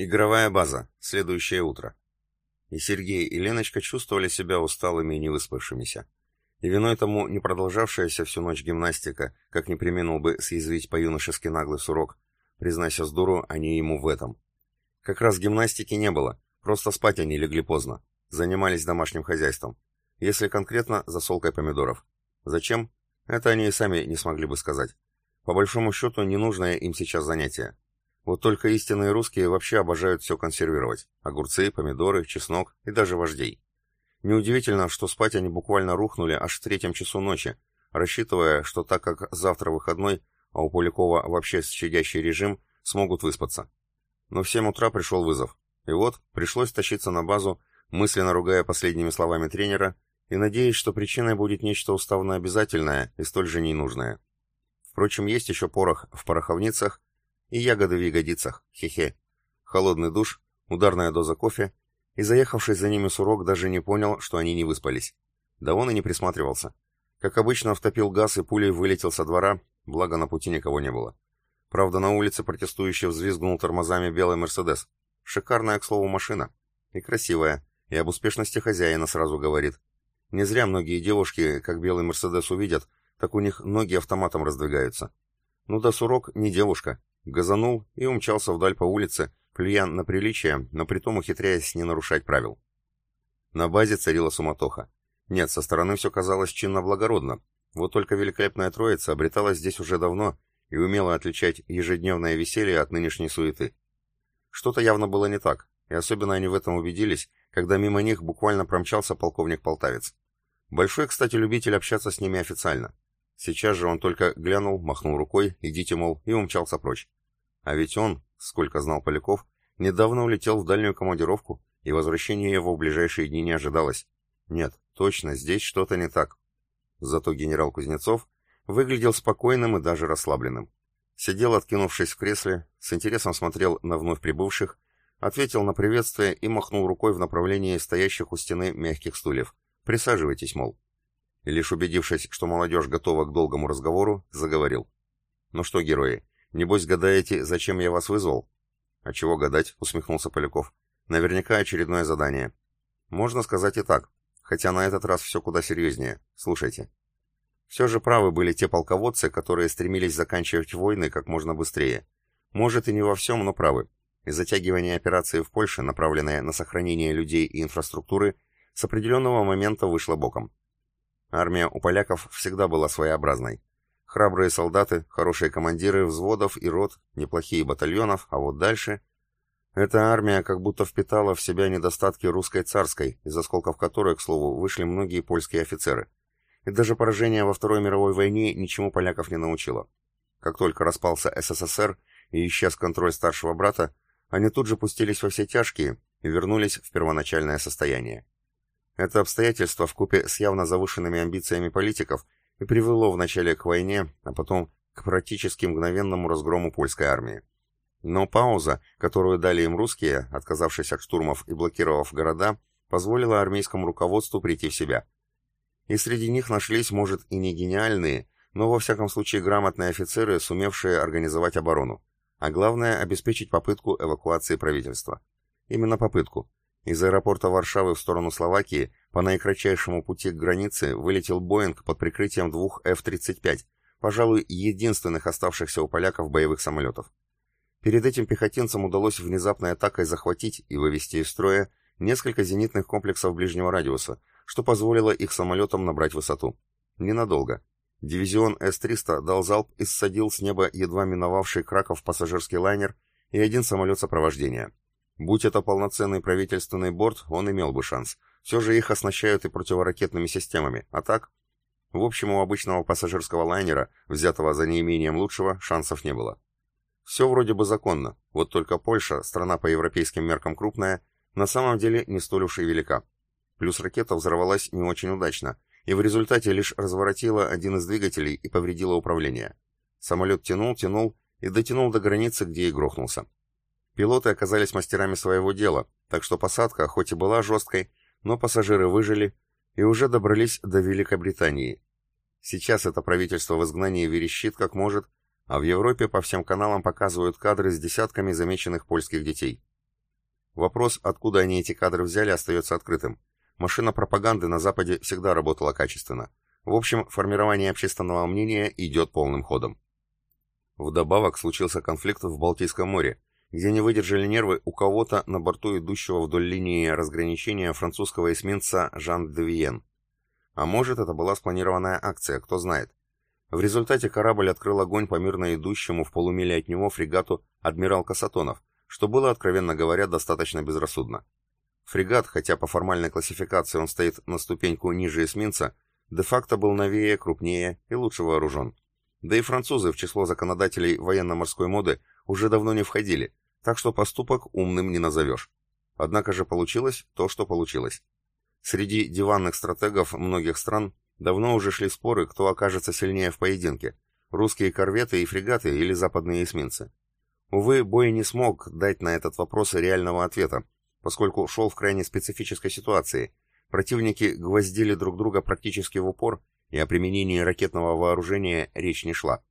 Игровая база. Следующее утро. И Сергей, и Леночка чувствовали себя усталыми и невыспавшимися. И виной тому не продолжавшаяся всю ночь гимнастика, как не применил бы съязвить по-юношески наглый сурок. Признайся с дуру, они ему в этом. Как раз гимнастики не было, просто спать они легли поздно. Занимались домашним хозяйством. Если конкретно, засолкой помидоров. Зачем? Это они и сами не смогли бы сказать. По большому счету, ненужное им сейчас занятие. Вот только истинные русские вообще обожают все консервировать. Огурцы, помидоры, чеснок и даже вождей. Неудивительно, что спать они буквально рухнули аж в третьем часу ночи, рассчитывая, что так как завтра выходной, а у Полякова вообще щадящий режим, смогут выспаться. Но в 7 утра пришел вызов. И вот, пришлось тащиться на базу, мысленно ругая последними словами тренера, и надеясь, что причиной будет нечто уставно обязательное и столь же ненужное. Впрочем, есть еще порох в пороховницах, и ягоды в ягодицах, хе-хе. Холодный душ, ударная доза кофе, и заехавший за ними сурок даже не понял, что они не выспались. Да он и не присматривался. Как обычно, втопил газ и пулей вылетел со двора, благо на пути никого не было. Правда, на улице протестующий взвизгнул тормозами белый «Мерседес». Шикарная, к слову, машина. И красивая, и об успешности хозяина сразу говорит. Не зря многие девушки, как белый «Мерседес» увидят, так у них ноги автоматом раздвигаются. Ну да Сурок не девушка, газанул и умчался вдаль по улице, плюя на приличие, но притом ухитряясь не нарушать правил. На базе царила суматоха. Нет, со стороны все казалось чинно-благородно. Вот только великолепная троица обреталась здесь уже давно и умела отличать ежедневное веселье от нынешней суеты. Что-то явно было не так, и особенно они в этом убедились, когда мимо них буквально промчался полковник Полтавец. Большой, кстати, любитель общаться с ними официально. Сейчас же он только глянул, махнул рукой, идите, мол, и умчался прочь. А ведь он, сколько знал Поляков, недавно улетел в дальнюю командировку, и возвращение его в ближайшие дни не ожидалось. Нет, точно, здесь что-то не так. Зато генерал Кузнецов выглядел спокойным и даже расслабленным. Сидел, откинувшись в кресле, с интересом смотрел на вновь прибывших, ответил на приветствие и махнул рукой в направлении стоящих у стены мягких стульев. «Присаживайтесь, мол». Лишь убедившись, что молодежь готова к долгому разговору, заговорил. «Ну что, герои, Небось, гадаете, зачем я вас вызвал? А чего гадать, усмехнулся Поляков. Наверняка очередное задание. Можно сказать и так, хотя на этот раз все куда серьезнее. Слушайте. Все же правы были те полководцы, которые стремились заканчивать войны как можно быстрее. Может и не во всем, но правы. И затягивание операции в Польше, направленное на сохранение людей и инфраструктуры, с определенного момента вышло боком. Армия у поляков всегда была своеобразной. Храбрые солдаты, хорошие командиры взводов и рот, неплохие батальонов, а вот дальше... Эта армия как будто впитала в себя недостатки русской царской, из осколков которой, к слову, вышли многие польские офицеры. И даже поражение во Второй мировой войне ничему поляков не научило. Как только распался СССР и исчез контроль старшего брата, они тут же пустились во все тяжкие и вернулись в первоначальное состояние. Это обстоятельство вкупе с явно завышенными амбициями политиков – и привело вначале к войне, а потом к практически мгновенному разгрому польской армии. Но пауза, которую дали им русские, отказавшись от штурмов и блокировав города, позволила армейскому руководству прийти в себя. И среди них нашлись, может, и не гениальные, но во всяком случае грамотные офицеры, сумевшие организовать оборону, а главное обеспечить попытку эвакуации правительства. Именно попытку. Из аэропорта Варшавы в сторону Словакии по наикратчайшему пути к границе вылетел Боинг под прикрытием двух F-35, пожалуй, единственных оставшихся у поляков боевых самолетов. Перед этим пехотинцам удалось внезапной атакой захватить и вывести из строя несколько зенитных комплексов ближнего радиуса, что позволило их самолетам набрать высоту. Ненадолго. Дивизион С-300 дал залп и ссадил с неба едва миновавший Краков пассажирский лайнер и один самолет сопровождения. Будь это полноценный правительственный борт, он имел бы шанс. Все же их оснащают и противоракетными системами, а так... В общем, у обычного пассажирского лайнера, взятого за неимением лучшего, шансов не было. Все вроде бы законно, вот только Польша, страна по европейским меркам крупная, на самом деле не столь уж и велика. Плюс ракета взорвалась не очень удачно, и в результате лишь разворотила один из двигателей и повредила управление. Самолет тянул, тянул и дотянул до границы, где и грохнулся. Пилоты оказались мастерами своего дела, так что посадка, хоть и была жесткой, но пассажиры выжили и уже добрались до Великобритании. Сейчас это правительство в изгнании верещит как может, а в Европе по всем каналам показывают кадры с десятками замеченных польских детей. Вопрос, откуда они эти кадры взяли, остается открытым. Машина пропаганды на Западе всегда работала качественно. В общем, формирование общественного мнения идет полным ходом. Вдобавок случился конфликт в Балтийском море, где не выдержали нервы у кого-то на борту идущего вдоль линии разграничения французского эсминца Жан де Виен. А может, это была спланированная акция, кто знает. В результате корабль открыл огонь по мирно идущему в полумиле от него фрегату «Адмирал Касатонов», что было, откровенно говоря, достаточно безрассудно. Фрегат, хотя по формальной классификации он стоит на ступеньку ниже эсминца, де-факто был новее, крупнее и лучше вооружен. Да и французы в число законодателей военно-морской моды уже давно не входили, так что поступок умным не назовешь. Однако же получилось то, что получилось. Среди диванных стратегов многих стран давно уже шли споры, кто окажется сильнее в поединке – русские корветы и фрегаты или западные эсминцы. Увы, бой не смог дать на этот вопрос реального ответа, поскольку шел в крайне специфической ситуации. Противники гвоздили друг друга практически в упор, и о применении ракетного вооружения речь не шла.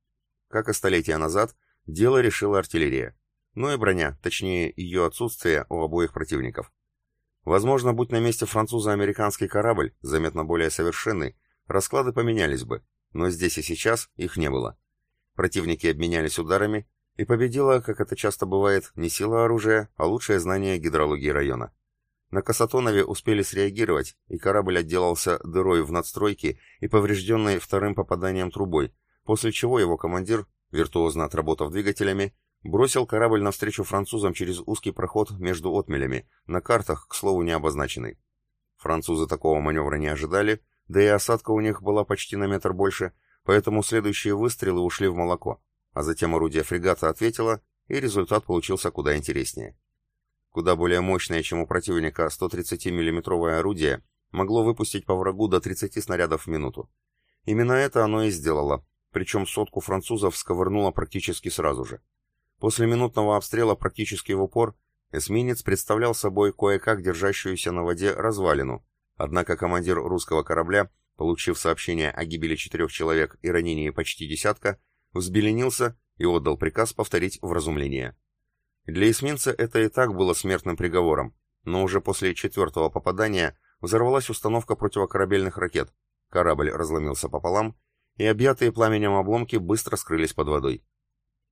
Как и столетия назад, дело решила артиллерия. Ну и броня, точнее ее отсутствие у обоих противников. Возможно, будь на месте француза американский корабль, заметно более совершенный, расклады поменялись бы, но здесь и сейчас их не было. Противники обменялись ударами, и победила, как это часто бывает, не сила оружия, а лучшее знание гидрологии района. На Касатонове успели среагировать, и корабль отделался дырой в надстройке и поврежденной вторым попаданием трубой, после чего его командир, виртуозно отработав двигателями, бросил корабль навстречу французам через узкий проход между отмелями, на картах, к слову, не обозначенный. Французы такого маневра не ожидали, да и осадка у них была почти на метр больше, поэтому следующие выстрелы ушли в молоко а затем орудие фрегата ответило, и результат получился куда интереснее. Куда более мощное, чем у противника 130 миллиметровое орудие, могло выпустить по врагу до 30 снарядов в минуту. Именно это оно и сделало, причем сотку французов сковырнуло практически сразу же. После минутного обстрела практически в упор, эсминец представлял собой кое-как держащуюся на воде развалину, однако командир русского корабля, получив сообщение о гибели четырех человек и ранении почти десятка, взбеленился и отдал приказ повторить вразумление. Для эсминца это и так было смертным приговором, но уже после четвертого попадания взорвалась установка противокорабельных ракет, корабль разломился пополам, и объятые пламенем обломки быстро скрылись под водой.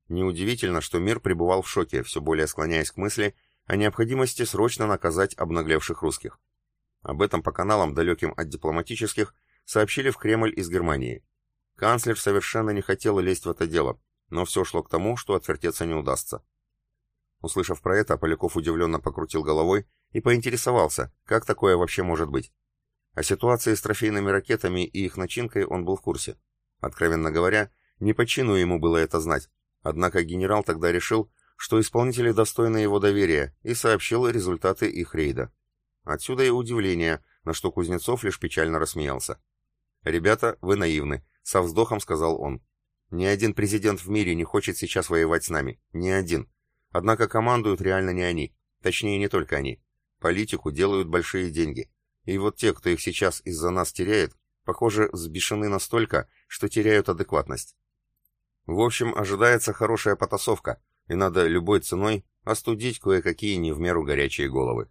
Неудивительно, что мир пребывал в шоке, все более склоняясь к мысли о необходимости срочно наказать обнаглевших русских. Об этом по каналам, далеким от дипломатических, сообщили в Кремль из Германии. Канцлер совершенно не хотел лезть в это дело, но все шло к тому, что отвертеться не удастся. Услышав про это, Поляков удивленно покрутил головой и поинтересовался, как такое вообще может быть. О ситуации с трофейными ракетами и их начинкой он был в курсе. Откровенно говоря, не по чину ему было это знать, однако генерал тогда решил, что исполнители достойны его доверия, и сообщил результаты их рейда. Отсюда и удивление, на что Кузнецов лишь печально рассмеялся. «Ребята, вы наивны. Со вздохом сказал он. Ни один президент в мире не хочет сейчас воевать с нами. Ни один. Однако командуют реально не они. Точнее, не только они. Политику делают большие деньги. И вот те, кто их сейчас из-за нас теряет, похоже, взбешены настолько, что теряют адекватность. В общем, ожидается хорошая потасовка, и надо любой ценой остудить кое-какие не в меру горячие головы.